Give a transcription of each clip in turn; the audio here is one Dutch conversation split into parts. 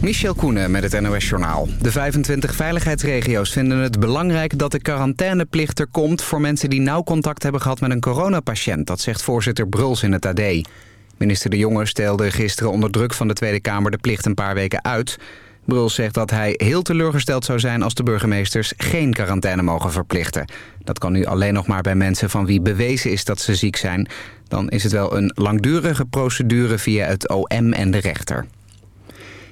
Michel Koenen met het NOS-journaal. De 25 veiligheidsregio's vinden het belangrijk dat de quarantaineplicht er komt... voor mensen die nauw contact hebben gehad met een coronapatiënt. Dat zegt voorzitter Bruls in het AD. Minister De Jonge stelde gisteren onder druk van de Tweede Kamer de plicht een paar weken uit. Bruls zegt dat hij heel teleurgesteld zou zijn als de burgemeesters geen quarantaine mogen verplichten. Dat kan nu alleen nog maar bij mensen van wie bewezen is dat ze ziek zijn. Dan is het wel een langdurige procedure via het OM en de rechter.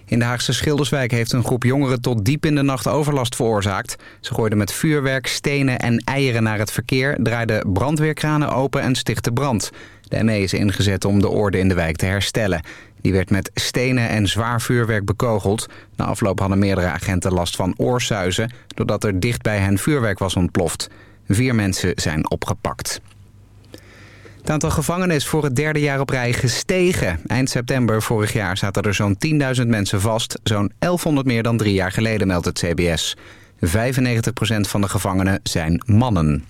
In de Haagse Schilderswijk heeft een groep jongeren tot diep in de nacht overlast veroorzaakt. Ze gooiden met vuurwerk, stenen en eieren naar het verkeer, draaiden brandweerkranen open en stichtten brand. De ME is ingezet om de orde in de wijk te herstellen. Die werd met stenen en zwaar vuurwerk bekogeld. Na afloop hadden meerdere agenten last van oorsuizen... doordat er dicht bij hen vuurwerk was ontploft. Vier mensen zijn opgepakt. Het aantal gevangenen is voor het derde jaar op rij gestegen. Eind september vorig jaar zaten er zo'n 10.000 mensen vast. Zo'n 1100 meer dan drie jaar geleden, meldt het CBS. 95% van de gevangenen zijn mannen.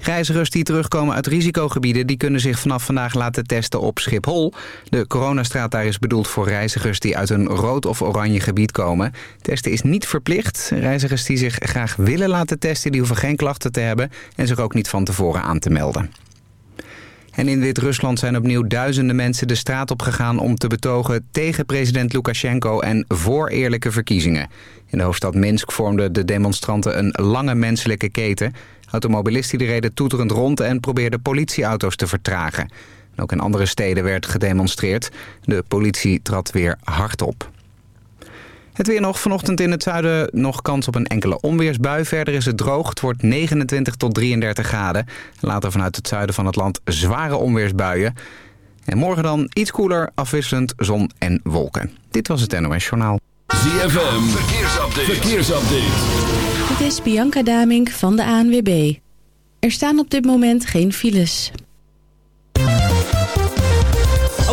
Reizigers die terugkomen uit risicogebieden... die kunnen zich vanaf vandaag laten testen op Schiphol. De coronastraat daar is bedoeld voor reizigers die uit een rood of oranje gebied komen. Testen is niet verplicht. Reizigers die zich graag willen laten testen... die hoeven geen klachten te hebben... en zich ook niet van tevoren aan te melden. En in Wit-Rusland zijn opnieuw duizenden mensen de straat op gegaan om te betogen tegen president Lukashenko en voor eerlijke verkiezingen. In de hoofdstad Minsk vormden de demonstranten een lange menselijke keten. Automobilisten reden toeterend rond en probeerden politieauto's te vertragen. ook in andere steden werd gedemonstreerd. De politie trad weer hard op. Het weer nog. Vanochtend in het zuiden nog kans op een enkele onweersbui. Verder is het droog. Het wordt 29 tot 33 graden. Later vanuit het zuiden van het land zware onweersbuien. En morgen dan iets koeler, afwisselend zon en wolken. Dit was het NOS Journaal. ZFM. Verkeersupdate. Verkeersupdate. Dit is Bianca Damink van de ANWB. Er staan op dit moment geen files.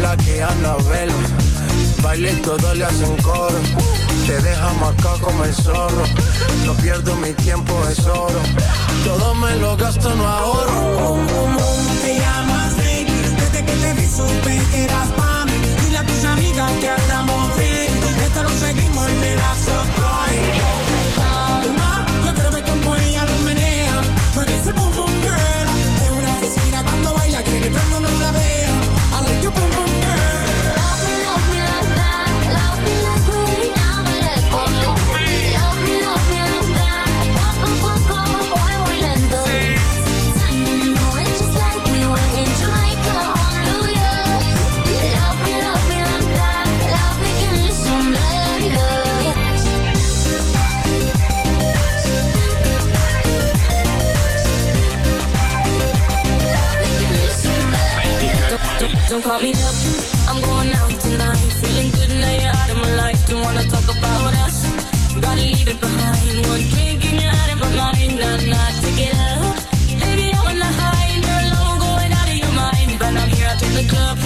la que Anabel. Baile y todo le hacen coro. Te deja marcado como el zorro. No pierdo mi tiempo, es oro. Todo me lo gasto, no ahorro. ¿Cómo te llamas, baby? Desde que te vi supe que eras don't call me up. I'm going out tonight. Feeling good now you're out of my life. Don't wanna talk about us. Gotta leave it behind. One drink and you're out of my mind. Not, not to get up. Baby, I'm on the high and you're alone, going out of your mind. But I'm here in the club.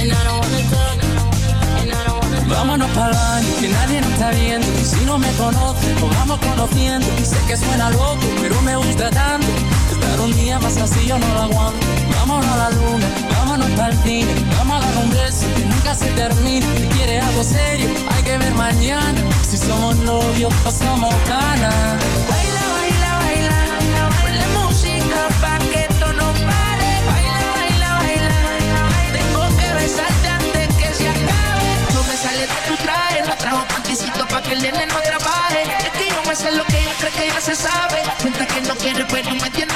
And I don't wanna talk. And I don't wanna talk. Vámonos para baño, que nadie nos está viendo. Y si no me conoce, nos vamos conociendo. Y sé que suena loco, pero me gusta tanto. Un día más así yo no lo aguanto. Vámonos a la luna, vámonos para el cine. Vamos a dar un beso que nunca se termine. Si quieres algo serio, hay que ver mañana. Si somos novios o somos canas. Baila, baila, baila, ponle música pa' que esto no pare. Baila, baila, baila, tengo que besarte antes que se acabe. No me sale de tu traje, no trajo panticito pa' que el nene no trabaje. Es que yo me sé lo que ella cree que ya se sabe. Cuenta que no quiere, pero me tiene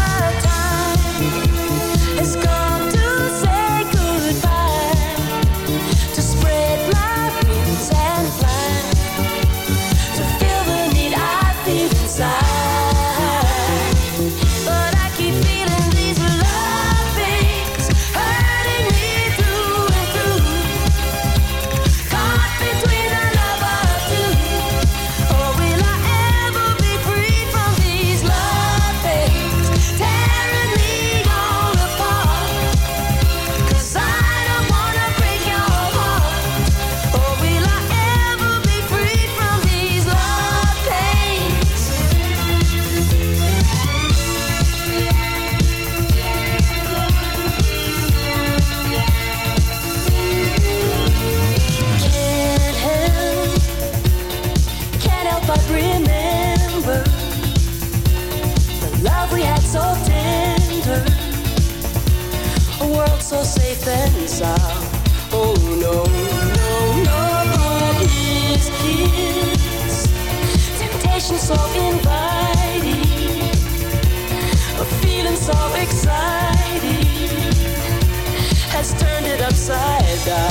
exciting has turned it upside down.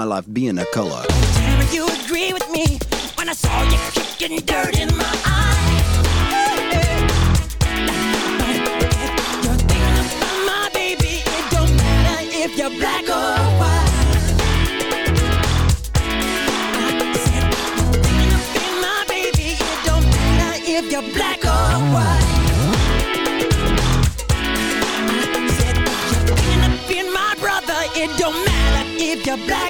my life being a color. You agree with me when I saw you kicking dirt in my eye. You're my baby. It don't matter if you're black or white. You're it don't matter if you're black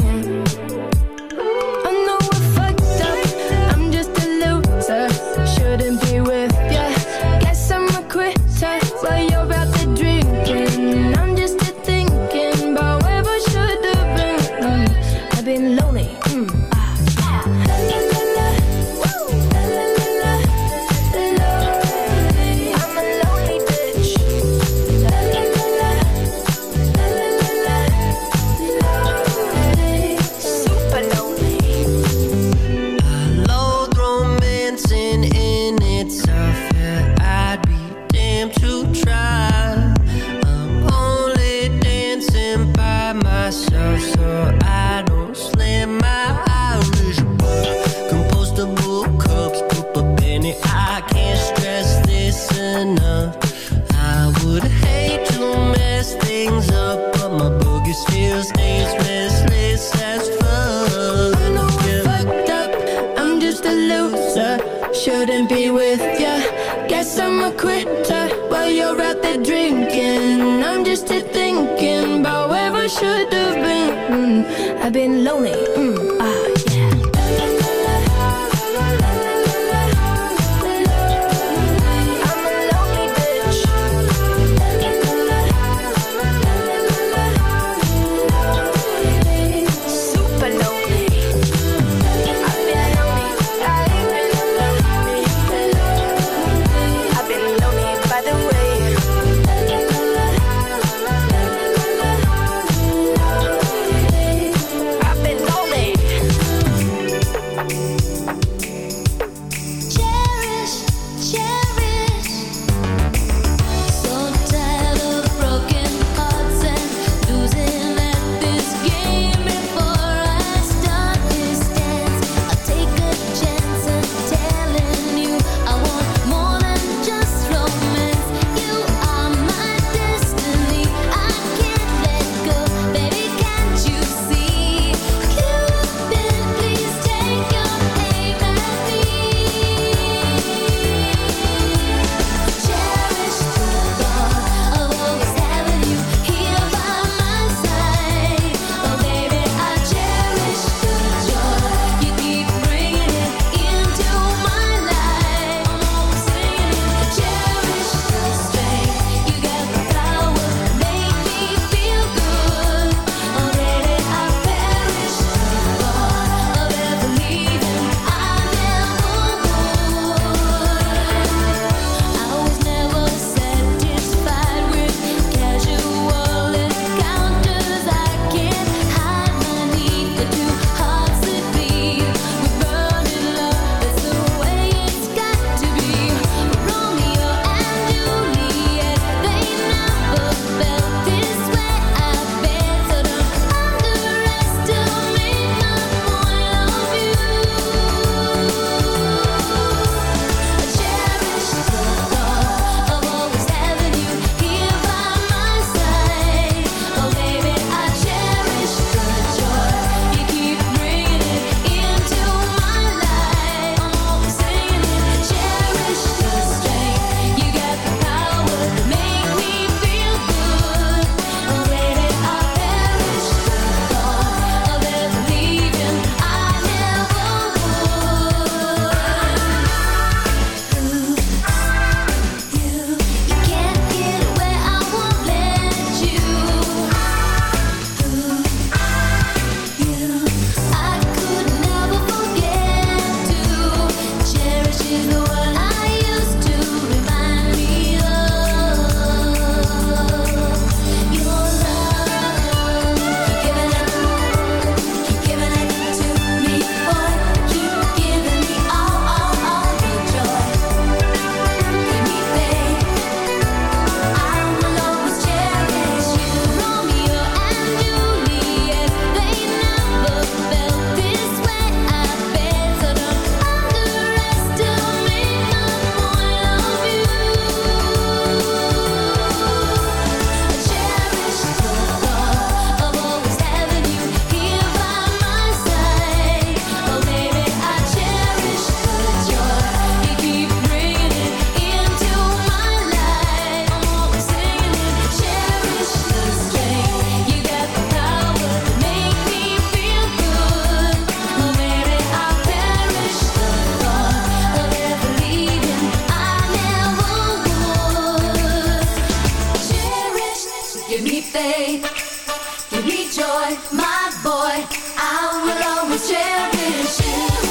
Give me joy, my boy. I will always cherish you.